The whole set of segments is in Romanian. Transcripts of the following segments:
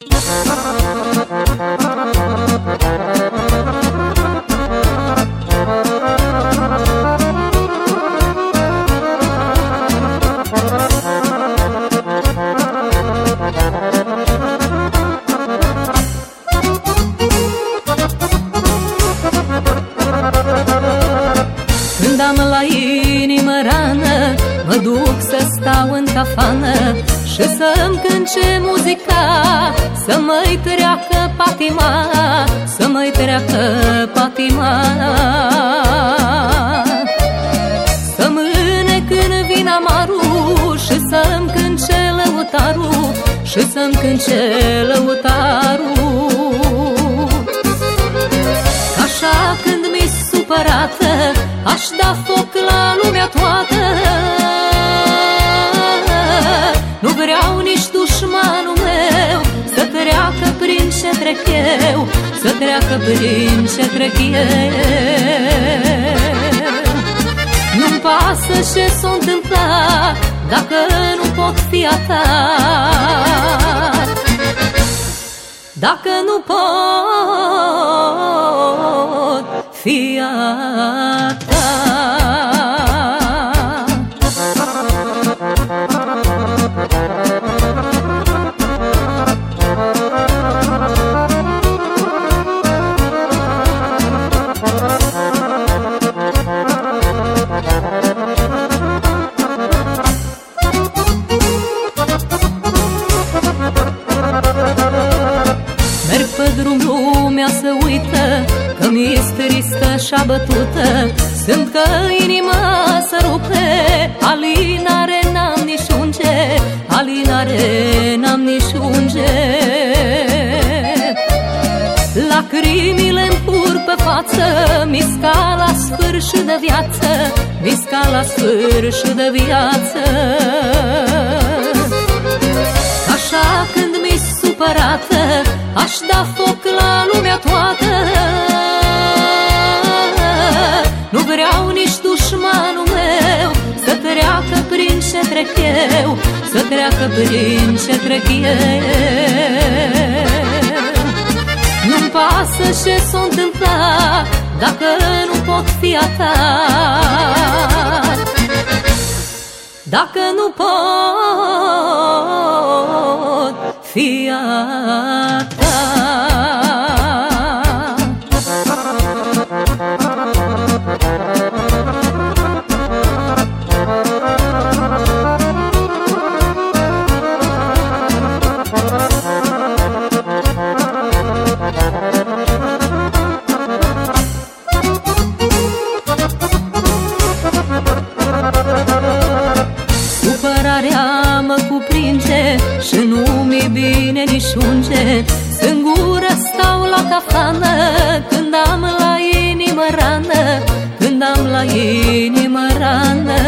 Când am la inimă rană Mă duc să stau în cafană Și să-mi cânce muzica Să mă-i treacă patima Să mă-i treacă patima. Să mâne când vin amarul Și să-mi cânce lăutarul Și să-mi cânce lăutarul Așa când mi-i supărată Aș da foc Nu vreau nici dușmanul meu Să treacă prin ce trec eu Să treacă prin ce trec eu. Nu-mi pasă ce s-o întâmpla Dacă nu pot fi a ta. Dacă nu pot fi a ta tristă și abătută Sunt că inima să rupe. Alinare n-am nici unge Alinare n-am nici unge. Lacrimile îmi pur pe față Misca la sfârșit de viață Misca la sfârșit de viață. Așa când mi-i supărată Aș da ce trec eu Să treacă prin ce trec eu. Nu-mi pasă ce s-o întâmpla Dacă nu pot fi a ta. Dacă nu pot fi a ta la inimă rană.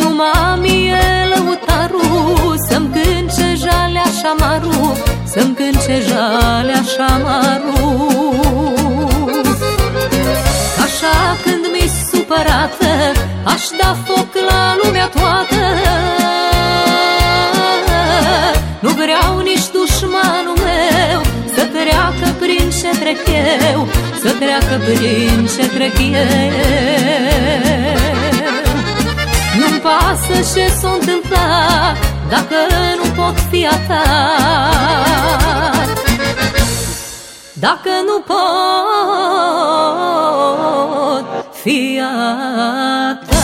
Numai mie lăutarul Să-mi cânce jalea și amarul Să-mi cânce jalea și amarul Așa când mi-i supărată Aș da foc la lumea toată. Nu vreau nici dușmanul meu Să treacă prin ce trec eu Să treacă prin ce trec eu Nu-mi pasă ce s-o întâmpla Dacă nu pot fi a ta. Dacă nu pot fi a